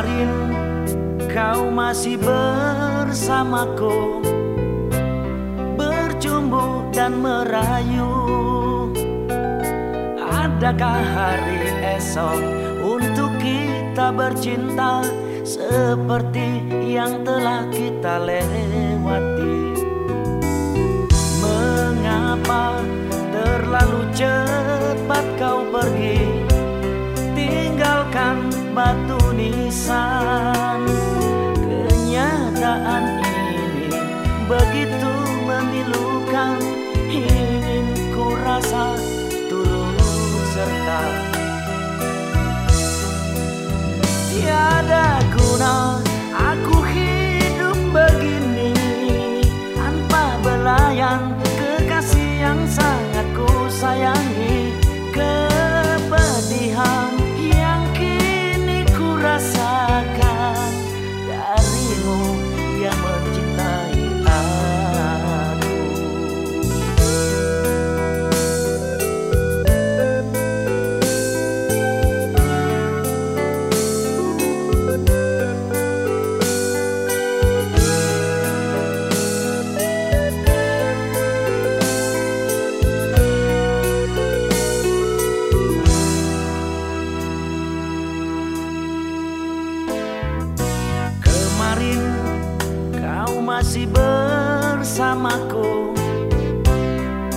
kemarin kau masih bersamaku Berjumbu dan merayu. Adakah hari esok untuk kita bercinta Seperti yang telah kita lewati? Mengapa terlalu cepat kau pergi? Tinggalkan batu begitu memilukan Ingin ku rasa turut serta. Tiada guna masih bersamaku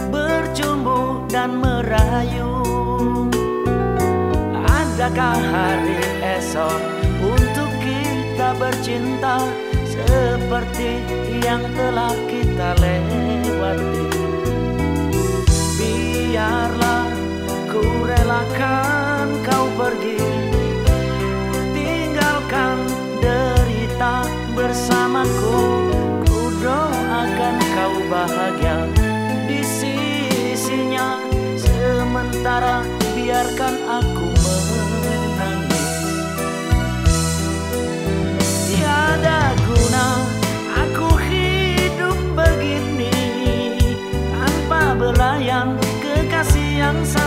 Bercumbu dan merayu. Adakah hari esok untuk kita bercinta Seperti yang telah kita lewati? Biarlah ku relakan sementara biarkan aku menangis. Tiada guna aku hidup begini Tanpa berlayang kekasih yang sama.